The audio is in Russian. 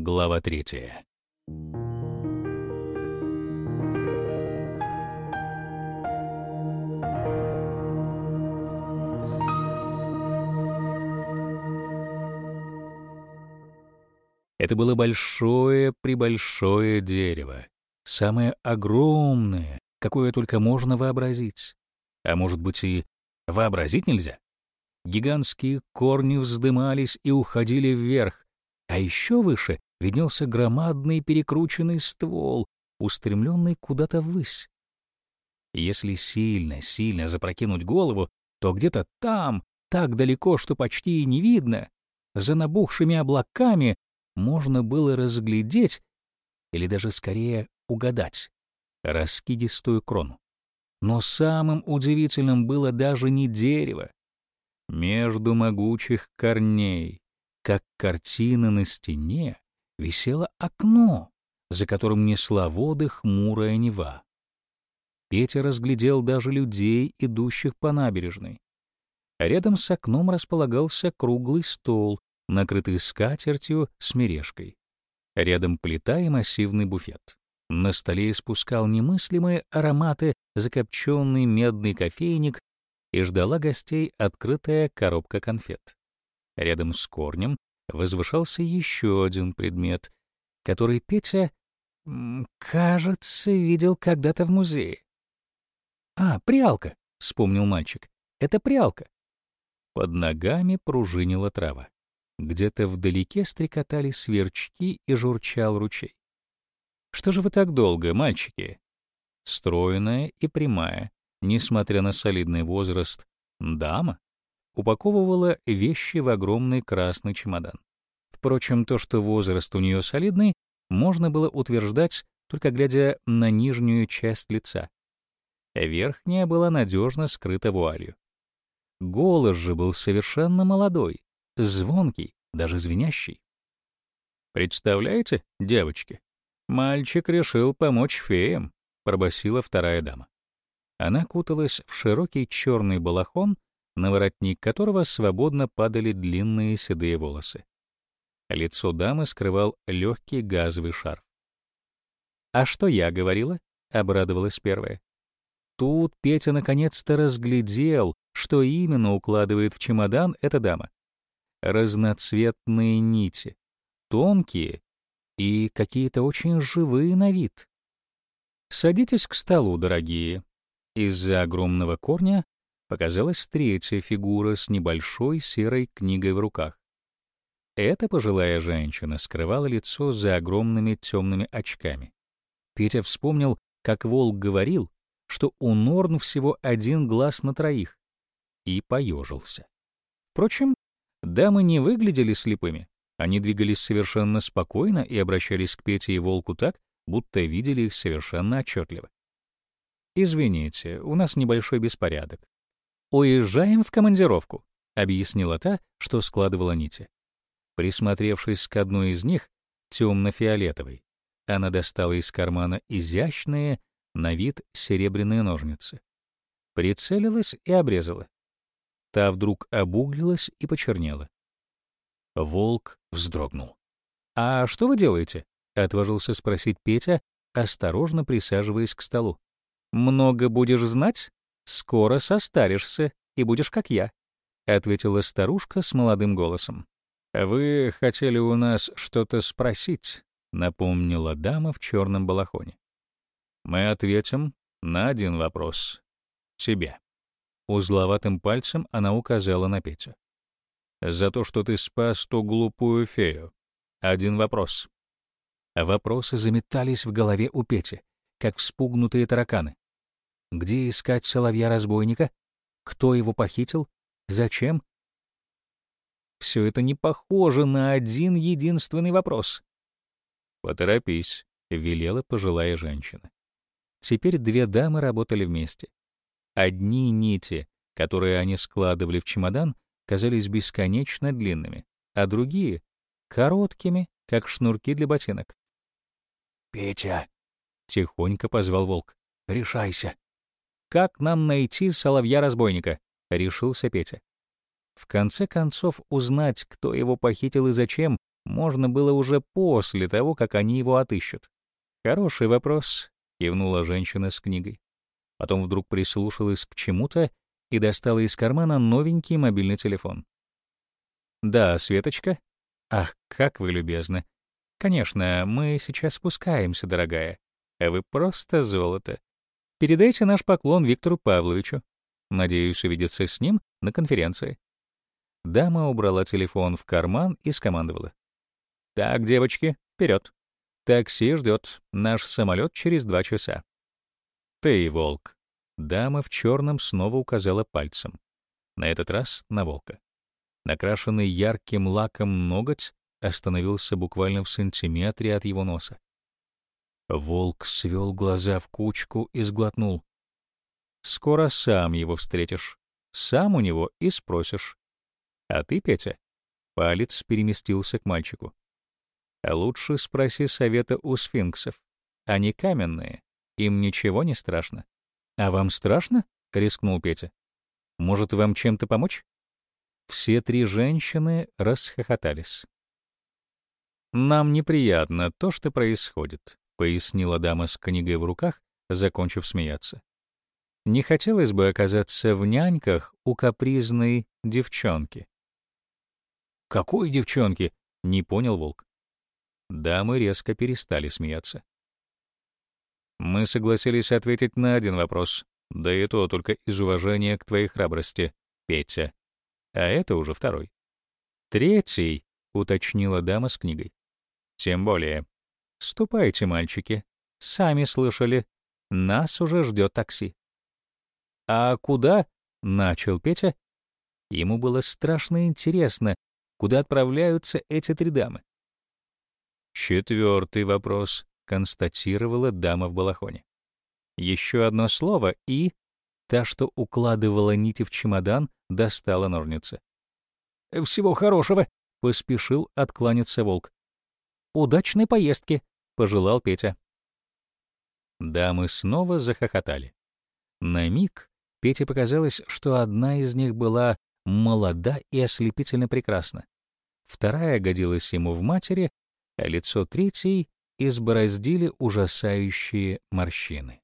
Глава третья. Это было большое-пребольшое дерево, самое огромное, какое только можно вообразить. А может быть и вообразить нельзя? Гигантские корни вздымались и уходили вверх, а еще выше виднелся громадный перекрученный ствол, устремленный куда-то ввысь. Если сильно-сильно запрокинуть голову, то где-то там, так далеко, что почти и не видно, за набухшими облаками можно было разглядеть, или даже скорее угадать, раскидистую крону. Но самым удивительным было даже не дерево. Между могучих корней, как картина на стене, висело окно, за которым несла воды хмурая Нева. Петя разглядел даже людей, идущих по набережной. Рядом с окном располагался круглый стол, накрытый скатертью с мережкой. Рядом плита и массивный буфет. На столе испускал немыслимые ароматы закопченный медный кофейник и ждала гостей открытая коробка конфет. Рядом с корнем возвышался еще один предмет, который Петя, кажется, видел когда-то в музее. «А, прялка», — вспомнил мальчик. «Это прялка». Под ногами пружинила трава. Где-то вдалеке стрекотали сверчки и журчал ручей. «Что же вы так долго, мальчики?» Стройная и прямая, несмотря на солидный возраст, дама упаковывала вещи в огромный красный чемодан. Впрочем, то, что возраст у нее солидный, можно было утверждать, только глядя на нижнюю часть лица. Верхняя была надежно скрыта вуалью. Голос же был совершенно молодой, звонкий, даже звенящий. «Представляете, девочки, мальчик решил помочь феям», — пробасила вторая дама. Она куталась в широкий черный балахон, на воротник которого свободно падали длинные седые волосы. Лицо дамы скрывал легкий газовый шарф. «А что я говорила?» — обрадовалась первая. Тут Петя наконец-то разглядел, что именно укладывает в чемодан эта дама. Разноцветные нити, тонкие и какие-то очень живые на вид. «Садитесь к столу, дорогие». Из-за огромного корня показалась третья фигура с небольшой серой книгой в руках. Эта пожилая женщина скрывала лицо за огромными темными очками. Петя вспомнил, как Волк говорил, что у Норн всего один глаз на троих, и поежился. Впрочем, дамы не выглядели слепыми. Они двигались совершенно спокойно и обращались к Пете и Волку так, будто видели их совершенно отчетливо. «Извините, у нас небольшой беспорядок. «Уезжаем в командировку», — объяснила та, что складывала нити. Присмотревшись к одной из них, темно-фиолетовой, она достала из кармана изящные, на вид серебряные ножницы. Прицелилась и обрезала. Та вдруг обуглилась и почернела. Волк вздрогнул. «А что вы делаете?» — отважился спросить Петя, осторожно присаживаясь к столу. «Много будешь знать?» «Скоро состаришься и будешь как я», — ответила старушка с молодым голосом. «Вы хотели у нас что-то спросить», — напомнила дама в черном балахоне. «Мы ответим на один вопрос. Тебе». Узловатым пальцем она указала на Петю. «За то, что ты спас ту глупую фею. Один вопрос». Вопросы заметались в голове у Пети, как вспугнутые тараканы. Где искать соловья-разбойника? Кто его похитил? Зачем? Все это не похоже на один единственный вопрос. «Поторопись», — велела пожилая женщина. Теперь две дамы работали вместе. Одни нити, которые они складывали в чемодан, казались бесконечно длинными, а другие — короткими, как шнурки для ботинок. «Петя!» — тихонько позвал волк. «Решайся!» «Как нам найти соловья-разбойника?» — решился Петя. В конце концов, узнать, кто его похитил и зачем, можно было уже после того, как они его отыщут. «Хороший вопрос», — кивнула женщина с книгой. Потом вдруг прислушалась к чему-то и достала из кармана новенький мобильный телефон. «Да, Светочка? Ах, как вы любезны. Конечно, мы сейчас спускаемся, дорогая. А вы просто золото. Передайте наш поклон Виктору Павловичу. Надеюсь увидеться с ним на конференции». Дама убрала телефон в карман и скомандовала. «Так, девочки, вперед. Такси ждет. Наш самолет через два часа». «Ты, волк!» Дама в черном снова указала пальцем. На этот раз на волка. Накрашенный ярким лаком ноготь остановился буквально в сантиметре от его носа. Волк свел глаза в кучку и сглотнул. «Скоро сам его встретишь. Сам у него и спросишь. А ты, Петя?» Палец переместился к мальчику. «А лучше спроси совета у сфинксов. Они каменные, им ничего не страшно. «А вам страшно?» — рискнул Петя. «Может, вам чем-то помочь?» Все три женщины расхохотались. «Нам неприятно то, что происходит», — пояснила дама с книгой в руках, закончив смеяться. «Не хотелось бы оказаться в няньках у капризной девчонки». «Какой девчонки?» — не понял волк. Дамы резко перестали смеяться. Мы согласились ответить на один вопрос, да и то только из уважения к твоей храбрости, Петя. А это уже второй. Третий, уточнила дама с книгой. Тем более. Ступайте, мальчики. Сами слышали. Нас уже ждет такси. А куда? Начал Петя. Ему было страшно интересно, куда отправляются эти три дамы. Четвертый вопрос констатировала дама в балахоне. Еще одно слово, и... Та, что укладывала нити в чемодан, достала ножницы. «Всего хорошего!» — поспешил откланяться волк. «Удачной поездки!» — пожелал Петя. Дамы снова захохотали. На миг Пете показалось, что одна из них была молода и ослепительно прекрасна. Вторая годилась ему в матери, а лицо третьей избороздили ужасающие морщины.